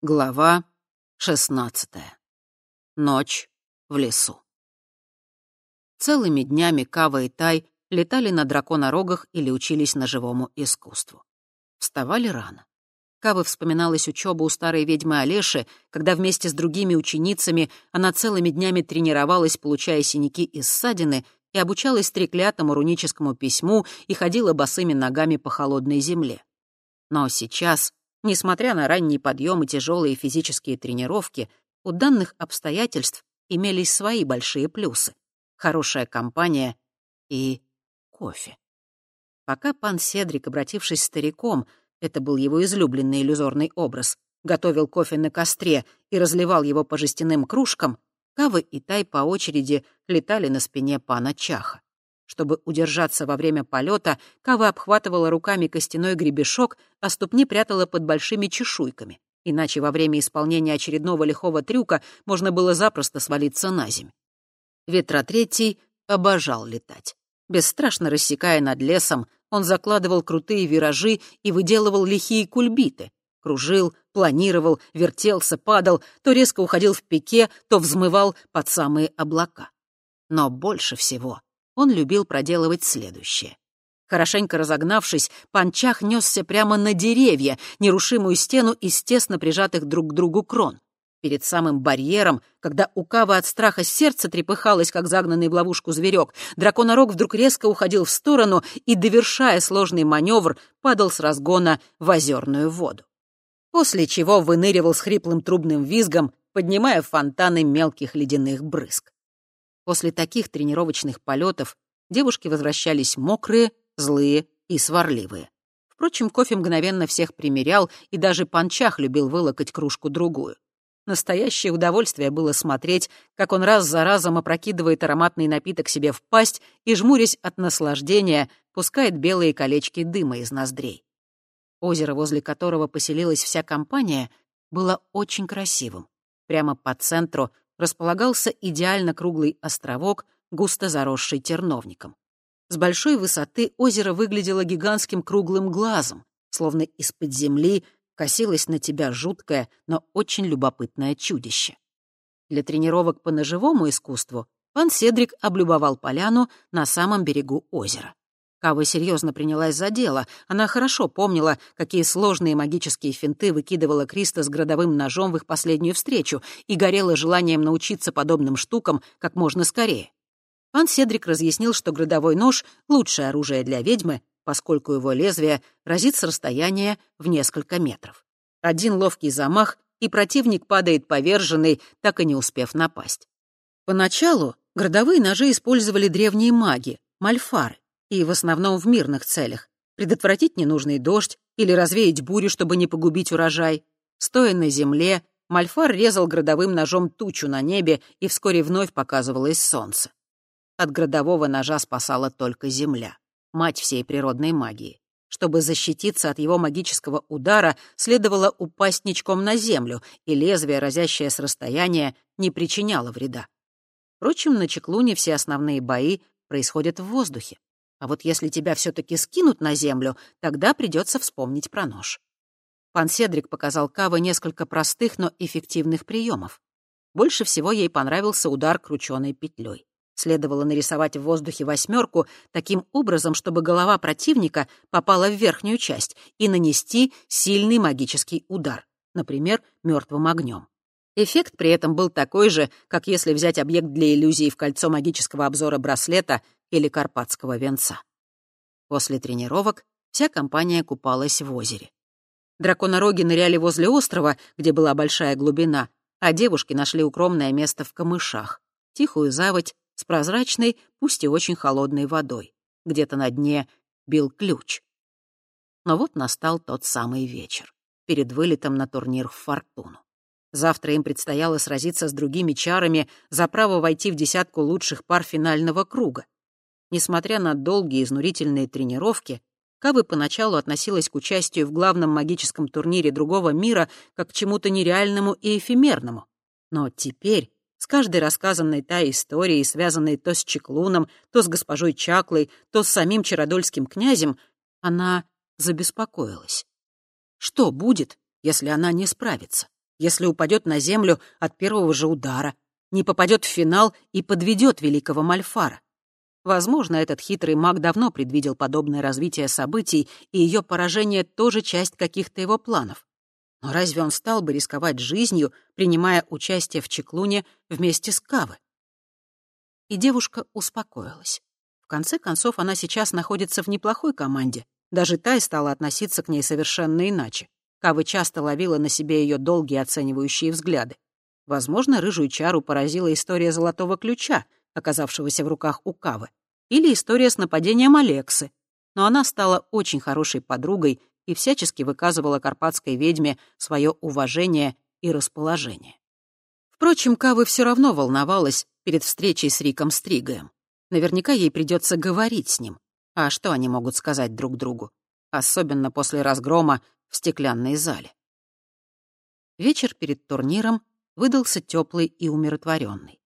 Глава шестнадцатая. Ночь в лесу. Целыми днями Кава и Тай летали на драконорогах или учились ножевому искусству. Вставали рано. Кавы вспоминалась учеба у старой ведьмы Олеши, когда вместе с другими ученицами она целыми днями тренировалась, получая синяки и ссадины, и обучалась треклятому руническому письму и ходила босыми ногами по холодной земле. Но сейчас Несмотря на ранний подъем и тяжелые физические тренировки, у данных обстоятельств имелись свои большие плюсы. Хорошая компания и кофе. Пока пан Седрик, обратившись стариком, это был его излюбленный иллюзорный образ, готовил кофе на костре и разливал его по жестяным кружкам, Кавы и Тай по очереди летали на спине пана Чаха. Чтобы удержаться во время полета, Кава обхватывала руками костяной гребешок, а ступни прятала под большими чешуйками. Иначе во время исполнения очередного лихого трюка можно было запросто свалиться на землю. Ветротретий обожал летать. Бесстрашно рассекая над лесом, он закладывал крутые виражи и выделывал лихие кульбиты. Кружил, планировал, вертелся, падал, то резко уходил в пике, то взмывал под самые облака. Но больше всего он любил проделывать следующее. Хорошенько разогнавшись, Панчах несся прямо на деревья, нерушимую стену из тесно прижатых друг к другу крон. Перед самым барьером, когда у Кавы от страха сердце трепыхалось, как загнанный в ловушку зверек, драконорог вдруг резко уходил в сторону и, довершая сложный маневр, падал с разгона в озерную воду. После чего выныривал с хриплым трубным визгом, поднимая фонтаны мелких ледяных брызг. После таких тренировочных полетов девушки возвращались мокрые, злые и сварливые. Впрочем, кофе мгновенно всех примерял, и даже Панчах любил вылокать кружку-другую. Настоящее удовольствие было смотреть, как он раз за разом опрокидывает ароматный напиток себе в пасть и, жмурясь от наслаждения, пускает белые колечки дыма из ноздрей. Озеро, возле которого поселилась вся компания, было очень красивым. Прямо по центру располагался идеально круглый островок, густо заросший терновником. С большой высоты озеро выглядело гигантским круглым глазом, словно из-под земли косилось на тебя жуткое, но очень любопытное чудище. Для тренировок по ножевому искусству пан Седрик облюбовал поляну на самом берегу озера. Кава серьезно принялась за дело. Она хорошо помнила, какие сложные магические финты выкидывала Криста с градовым ножом в их последнюю встречу и горела желанием научиться подобным штукам как можно скорее. Пан Седрик разъяснил, что градовой нож — лучшее оружие для ведьмы, поскольку его лезвие разит с расстояния в несколько метров. Один ловкий замах, и противник падает поверженный, так и не успев напасть. Поначалу градовые ножи использовали древние маги, мальфары и в основном в мирных целях. Предотвратить ненужный дождь или развеять бурю, чтобы не погубить урожай. Стоя на земле, Мальфар резал градовым ножом тучу на небе, и вскоре вновь показывалось солнце. От градового ножа спасала только земля, мать всей природной магии. Чтобы защититься от его магического удара, следовало упасть ничком на землю, и лезвие, разящее с расстояния, не причиняло вреда. Впрочем, на Чеклуне все основные бои происходят в воздухе. А вот если тебя все-таки скинут на землю, тогда придется вспомнить про нож. Пан Седрик показал Каве несколько простых, но эффективных приемов. Больше всего ей понравился удар крученой петлей. Следовало нарисовать в воздухе восьмерку таким образом, чтобы голова противника попала в верхнюю часть, и нанести сильный магический удар, например, мертвым огнем. Эффект при этом был такой же, как если взять объект для иллюзии в кольцо магического обзора браслета или карпатского венца. После тренировок вся компания купалась в озере. Драконороги ныряли возле острова, где была большая глубина, а девушки нашли укромное место в камышах, тихую заводь с прозрачной, пусть и очень холодной водой. Где-то на дне бил ключ. Но вот настал тот самый вечер, перед вылетом на турнир в Фортуну. Завтра им предстояло сразиться с другими чарами за право войти в десятку лучших пар финального круга. Несмотря на долгие изнурительные тренировки, Кавы поначалу относилась к участию в главном магическом турнире другого мира как к чему-то нереальному и эфемерному. Но теперь, с каждой рассказанной та историей, связанной то с Чеклуном, то с госпожой Чаклой, то с самим Чародольским князем, она забеспокоилась. Что будет, если она не справится? если упадет на землю от первого же удара, не попадет в финал и подведет великого Мальфара. Возможно, этот хитрый маг давно предвидел подобное развитие событий, и ее поражение тоже часть каких-то его планов. Но разве он стал бы рисковать жизнью, принимая участие в Чеклуне вместе с Кавы? И девушка успокоилась. В конце концов, она сейчас находится в неплохой команде. Даже Тай стала относиться к ней совершенно иначе. Кавы часто ловила на себе ее долгие оценивающие взгляды. Возможно, рыжую чару поразила история золотого ключа, оказавшегося в руках у Кавы, или история с нападением Алексы. Но она стала очень хорошей подругой и всячески выказывала карпатской ведьме свое уважение и расположение. Впрочем, Кавы все равно волновалась перед встречей с Риком Стригаем. Наверняка ей придется говорить с ним. А что они могут сказать друг другу? Особенно после разгрома в стеклянной зале. Вечер перед турниром выдался теплый и умиротворенный.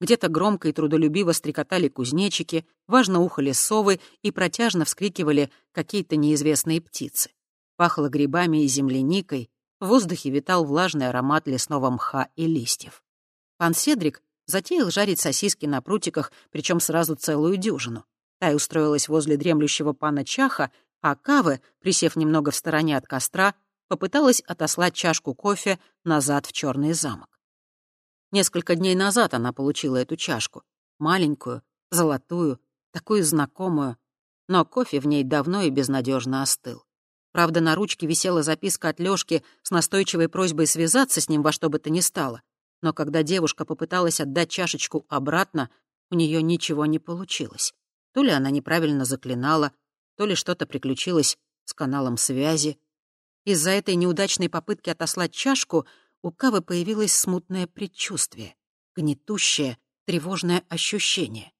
Где-то громко и трудолюбиво стрекотали кузнечики, важно ухали совы и протяжно вскрикивали какие-то неизвестные птицы. Пахло грибами и земляникой, в воздухе витал влажный аромат лесного мха и листьев. Пан Седрик затеял жарить сосиски на прутиках, причем сразу целую дюжину. Тай устроилась возле дремлющего пана Чаха, а Кавы, присев немного в стороне от костра, попыталась отослать чашку кофе назад в черный замок. Несколько дней назад она получила эту чашку. Маленькую, золотую, такую знакомую. Но кофе в ней давно и безнадежно остыл. Правда, на ручке висела записка от Лёшки с настойчивой просьбой связаться с ним во что бы то ни стало. Но когда девушка попыталась отдать чашечку обратно, у нее ничего не получилось. То ли она неправильно заклинала, то ли что-то приключилось с каналом связи. Из-за этой неудачной попытки отослать чашку у Кавы появилось смутное предчувствие, гнетущее, тревожное ощущение.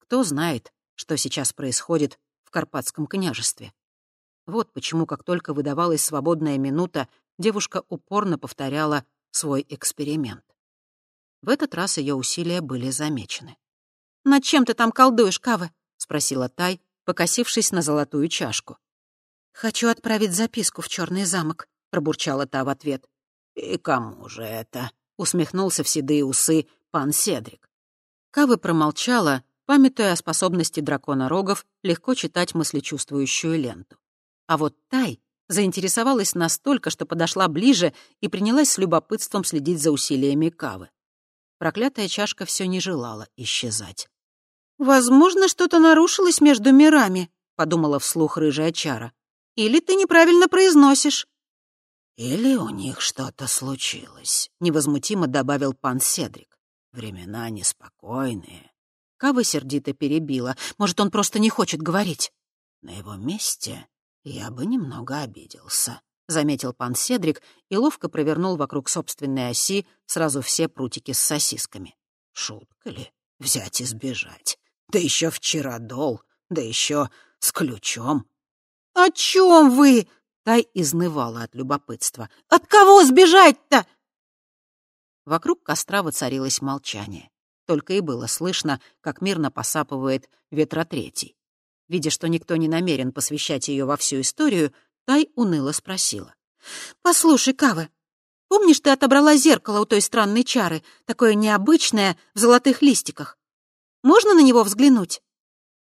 Кто знает, что сейчас происходит в Карпатском княжестве. Вот почему, как только выдавалась свободная минута, девушка упорно повторяла свой эксперимент. В этот раз ее усилия были замечены. «Над чем ты там колдуешь, Кавы?» — спросила Тай, покосившись на золотую чашку. «Хочу отправить записку в Черный замок», — пробурчала та в ответ. «И кому же это?» — усмехнулся в седые усы пан Седрик. Кавы промолчала, памятуя о способности дракона Рогов легко читать мыслечувствующую ленту. А вот Тай заинтересовалась настолько, что подошла ближе и принялась с любопытством следить за усилиями Кавы. Проклятая чашка все не желала исчезать. «Возможно, что-то нарушилось между мирами», — подумала вслух рыжая чара. «Или ты неправильно произносишь». «Или у них что-то случилось», — невозмутимо добавил пан Седрик. «Времена неспокойные». Кава сердито перебила. «Может, он просто не хочет говорить?» «На его месте я бы немного обиделся», — заметил пан Седрик и ловко провернул вокруг собственной оси сразу все прутики с сосисками. «Шутка ли? Взять и сбежать? Да еще вчера дол, да еще с ключом. «О чем вы?» — Тай изнывала от любопытства. «От кого сбежать-то?» Вокруг костра воцарилось молчание. Только и было слышно, как мирно посапывает ветротретий. Видя, что никто не намерен посвящать ее во всю историю, Тай уныло спросила. «Послушай, Кава, помнишь, ты отобрала зеркало у той странной чары, такое необычное, в золотых листиках? Можно на него взглянуть?»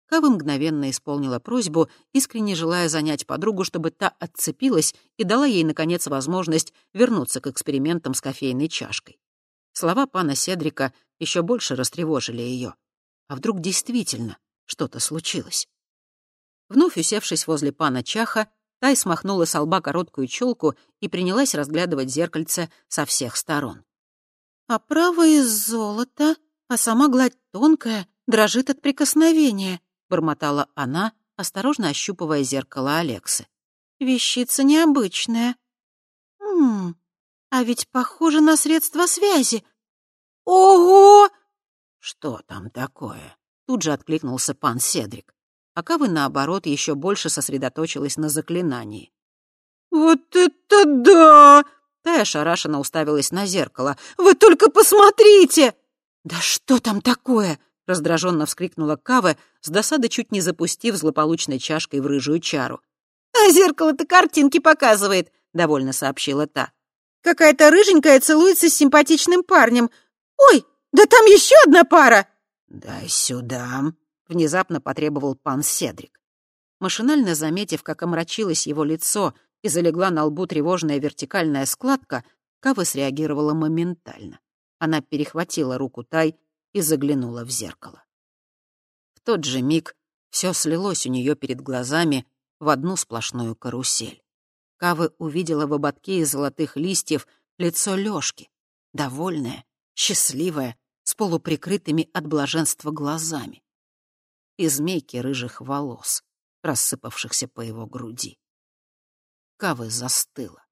Кава мгновенно исполнила просьбу, искренне желая занять подругу, чтобы та отцепилась и дала ей, наконец, возможность вернуться к экспериментам с кофейной чашкой. Слова пана Седрика еще больше растревожили ее. А вдруг действительно что-то случилось? Вновь усевшись возле пана Чаха, Тай смахнула с лба короткую челку и принялась разглядывать зеркальце со всех сторон. «А правое из золота, а сама гладь тонкая, дрожит от прикосновения», — бормотала она, осторожно ощупывая зеркало Алексы. «Вещица необычная. Ммм, а ведь похоже на средство связи. Ого!» «Что там такое?» — тут же откликнулся пан Седрик. А Кавы, наоборот, еще больше сосредоточилась на заклинании. «Вот это да!» Тая ошарашенно уставилась на зеркало. «Вы только посмотрите!» «Да что там такое?» — раздраженно вскрикнула Кава, с досады чуть не запустив злополучной чашкой в рыжую чару. «А зеркало-то картинки показывает», — довольно сообщила та. Какая-то рыженькая целуется с симпатичным парнем. Ой, да там еще одна пара!» «Дай сюда!» — внезапно потребовал пан Седрик. Машинально заметив, как омрачилось его лицо и залегла на лбу тревожная вертикальная складка, Кава среагировала моментально. Она перехватила руку Тай и заглянула в зеркало. В тот же миг все слилось у нее перед глазами в одну сплошную карусель. Кава увидела в ободке из золотых листьев лицо Лёшки, довольное, счастливое, с полуприкрытыми от блаженства глазами. И змейки рыжих волос, рассыпавшихся по его груди. Кавы застыла.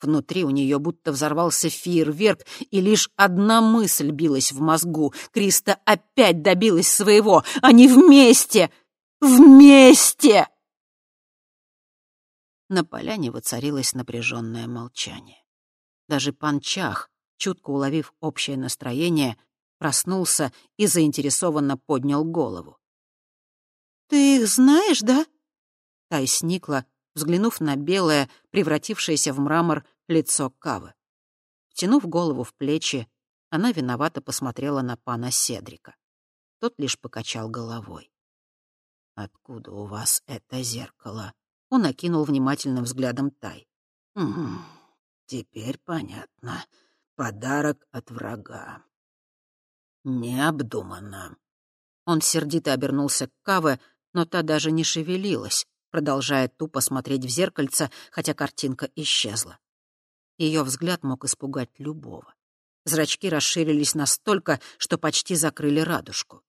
Внутри у нее будто взорвался фейерверк, и лишь одна мысль билась в мозгу. Криста опять добилась своего. Они вместе! Вместе! На поляне воцарилось напряженное молчание. Даже панчах, чутко уловив общее настроение, проснулся и заинтересованно поднял голову. «Ты их знаешь, да?» Тай сникла, взглянув на белое, превратившееся в мрамор, лицо Кавы. Втянув голову в плечи, она виновато посмотрела на пана Седрика. Тот лишь покачал головой. «Откуда у вас это зеркало?» Он окинул внимательным взглядом Тай. «Угу, теперь понятно. Подарок от врага. Необдуманно». Он сердито обернулся к Каве, но та даже не шевелилась, продолжая тупо смотреть в зеркальце, хотя картинка исчезла. Ее взгляд мог испугать любого. Зрачки расширились настолько, что почти закрыли радужку.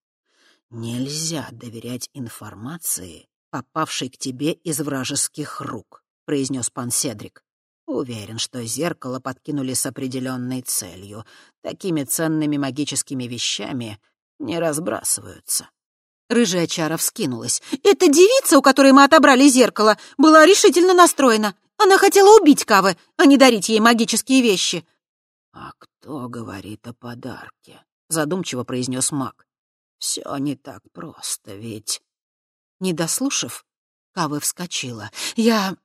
«Нельзя доверять информации, попавшей к тебе из вражеских рук», — произнес пан Седрик. «Уверен, что зеркало подкинули с определенной целью. Такими ценными магическими вещами не разбрасываются». Рыжая чара вскинулась. «Эта девица, у которой мы отобрали зеркало, была решительно настроена. Она хотела убить Кавы, а не дарить ей магические вещи». «А кто говорит о подарке?» — задумчиво произнес маг. «Все не так просто, ведь...» Не дослушав, Кавы вскочила. «Я...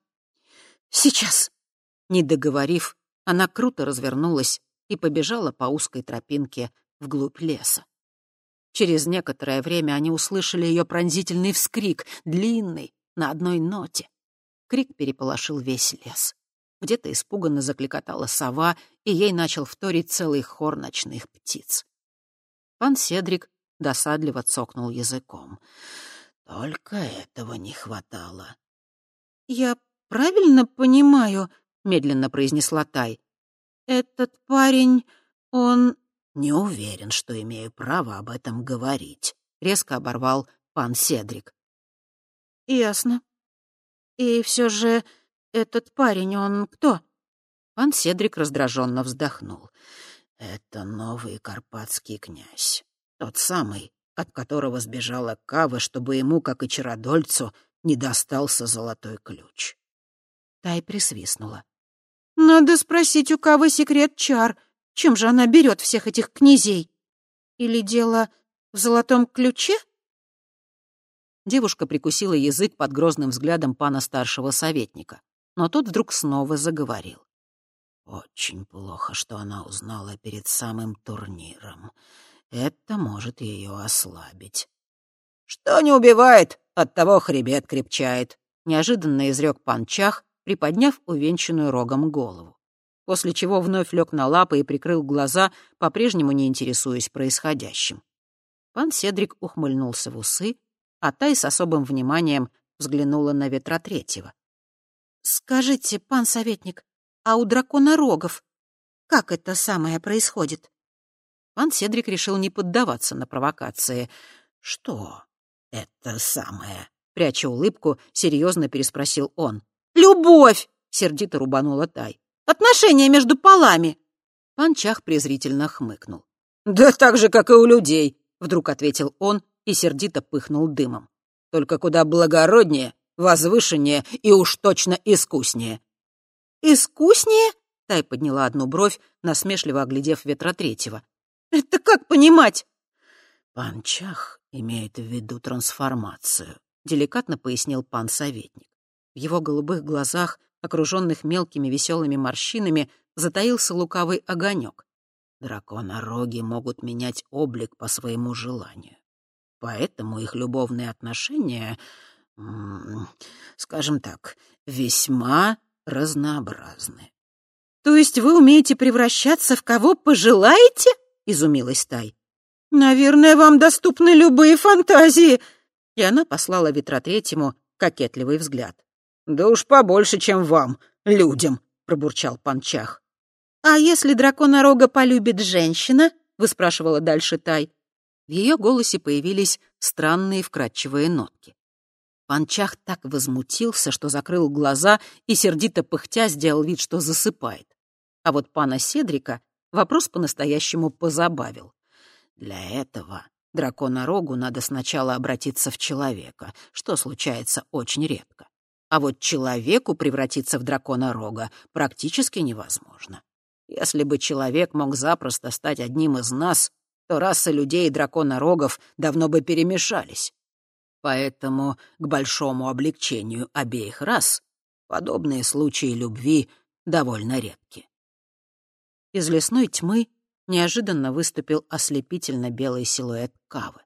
сейчас...» Не договорив, она круто развернулась и побежала по узкой тропинке вглубь леса. Через некоторое время они услышали ее пронзительный вскрик, длинный, на одной ноте. Крик переполошил весь лес. Где-то испуганно закликотала сова, и ей начал вторить целый хор ночных птиц. Пан Седрик досадливо цокнул языком. Только этого не хватало. «Я правильно понимаю?» — медленно произнесла Тай. «Этот парень, он «Не уверен, что имею право об этом говорить», — резко оборвал пан Седрик. «Ясно. И все же этот парень, он кто?» Пан Седрик раздраженно вздохнул. «Это новый карпатский князь. Тот самый, от которого сбежала Кава, чтобы ему, как и Чародольцу, не достался золотой ключ». Тай присвистнула. «Надо спросить у Кавы секрет чар», чем же она берет всех этих князей? Или дело в золотом ключе? Девушка прикусила язык под грозным взглядом пана старшего советника, но тот вдруг снова заговорил. Очень плохо, что она узнала перед самым турниром. Это может ее ослабить. «Что не убивает, от того хребет крепчает», — неожиданно изрек пан Чах, приподняв увенчанную рогом голову после чего вновь лег на лапы и прикрыл глаза, по-прежнему не интересуясь происходящим. Пан Седрик ухмыльнулся в усы, а Тай с особым вниманием взглянула на ветра третьего. «Скажите, пан советник, а у дракона рогов как это самое происходит?» Пан Седрик решил не поддаваться на провокации. «Что это самое?» Пряча улыбку, серьезно переспросил он. «Любовь!» — сердито рубанула Тай. Отношения между полами!» Панчах презрительно хмыкнул. «Да так же, как и у людей», — вдруг ответил он и сердито пыхнул дымом. «Только куда благороднее, возвышеннее и уж точно искуснее». «Искуснее?» — Тай подняла одну бровь, насмешливо оглядев ветра третьего. «Это как понимать?» «Панчах имеет в виду трансформацию», — деликатно пояснил пан советник. В его голубых глазах окруженных мелкими веселыми морщинами, затаился лукавый огонек. Драконороги могут менять облик по своему желанию. Поэтому их любовные отношения, скажем так, весьма разнообразны. «То есть вы умеете превращаться в кого пожелаете?» — изумилась Тай. «Наверное, вам доступны любые фантазии!» И она послала Ветротретьему кокетливый взгляд. «Да уж побольше, чем вам, людям!» — пробурчал Панчах. «А если дракона рога полюбит женщина?» — выспрашивала дальше Тай. В ее голосе появились странные вкрадчивые нотки. Панчах так возмутился, что закрыл глаза и, сердито пыхтя, сделал вид, что засыпает. А вот пана Седрика вопрос по-настоящему позабавил. Для этого драконорогу надо сначала обратиться в человека, что случается очень редко. А вот человеку превратиться в дракона практически невозможно. Если бы человек мог запросто стать одним из нас, то расы людей и драконорогов давно бы перемешались. Поэтому к большому облегчению обеих рас подобные случаи любви довольно редки. Из лесной тьмы неожиданно выступил ослепительно белый силуэт Кавы.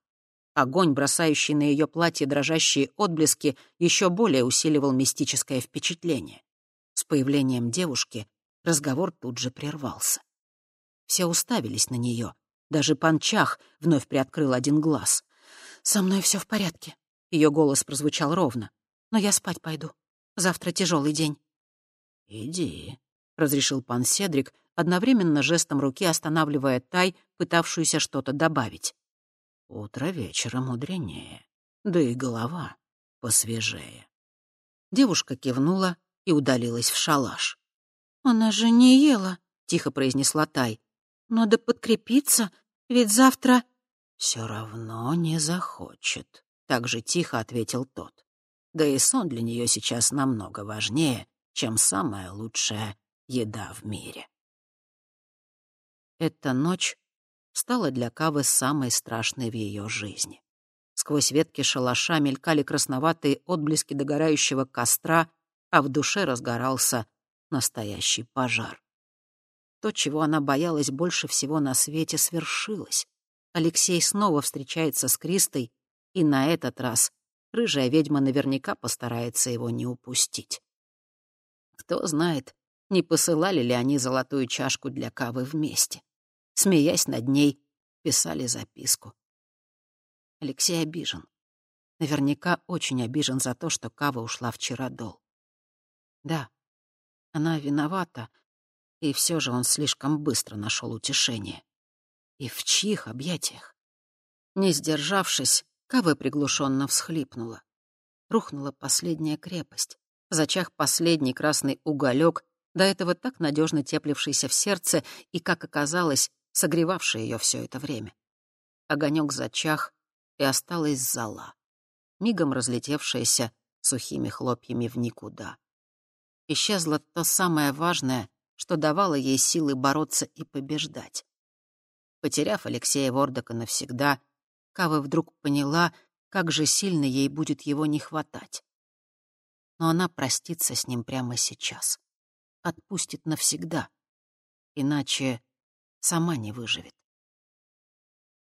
Огонь, бросающий на ее платье дрожащие отблески, еще более усиливал мистическое впечатление. С появлением девушки разговор тут же прервался. Все уставились на нее. Даже Панчах вновь приоткрыл один глаз. «Со мной все в порядке», — ее голос прозвучал ровно. «Но я спать пойду. Завтра тяжелый день». «Иди», — разрешил пан Седрик, одновременно жестом руки останавливая Тай, пытавшуюся что-то добавить. «Утро вечера мудренее, да и голова посвежее». Девушка кивнула и удалилась в шалаш. «Она же не ела», — тихо произнесла Тай. «Надо подкрепиться, ведь завтра...» «Все равно не захочет», — так же тихо ответил тот. «Да и сон для нее сейчас намного важнее, чем самая лучшая еда в мире». Эта ночь стала для Кавы самой страшной в ее жизни. Сквозь ветки шалаша мелькали красноватые отблески догорающего костра, а в душе разгорался настоящий пожар. То, чего она боялась больше всего на свете, свершилось. Алексей снова встречается с Кристой, и на этот раз рыжая ведьма наверняка постарается его не упустить. Кто знает, не посылали ли они золотую чашку для кавы вместе. Смеясь над ней, писали записку. Алексей обижен. Наверняка очень обижен за то, что Кава ушла вчера дол. Да, она виновата, и все же он слишком быстро нашел утешение. И в чьих объятиях? Не сдержавшись, Кава приглушенно всхлипнула. Рухнула последняя крепость. Зачах последний красный уголек, до этого так надежно теплившийся в сердце и, как оказалось, согревавший ее все это время. Огонек зачах, и осталась зала, мигом разлетевшаяся сухими хлопьями в никуда. Исчезло то самое важное, что давало ей силы бороться и побеждать. Потеряв Алексея Вордока навсегда, Кава вдруг поняла, как же сильно ей будет его не хватать. Но она простится с ним прямо сейчас. Отпустит навсегда. Иначе сама не выживет.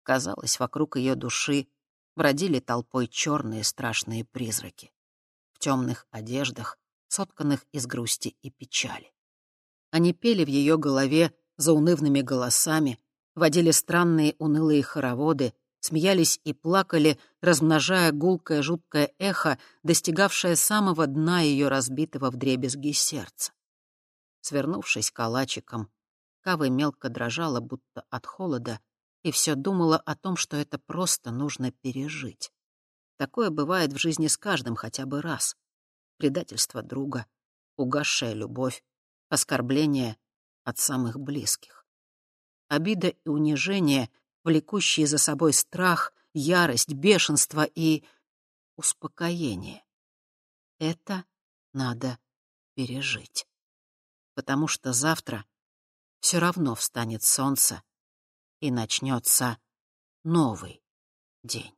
Казалось, вокруг ее души бродили толпой черные страшные призраки. В темных одеждах, сотканных из грусти и печали. Они пели в ее голове заунывными голосами, водили странные унылые хороводы, смеялись и плакали, размножая гулкое жуткое эхо, достигавшее самого дна ее разбитого вдребезги сердца. Свернувшись калачиком, Кава мелко дрожала, будто от холода, и все думала о том, что это просто нужно пережить. Такое бывает в жизни с каждым хотя бы раз. Предательство друга, угасшая любовь, оскорбление от самых близких. Обида и унижение, влекущие за собой страх, ярость, бешенство и успокоение. Это надо пережить. Потому что завтра все равно встанет солнце, и начнется новый день.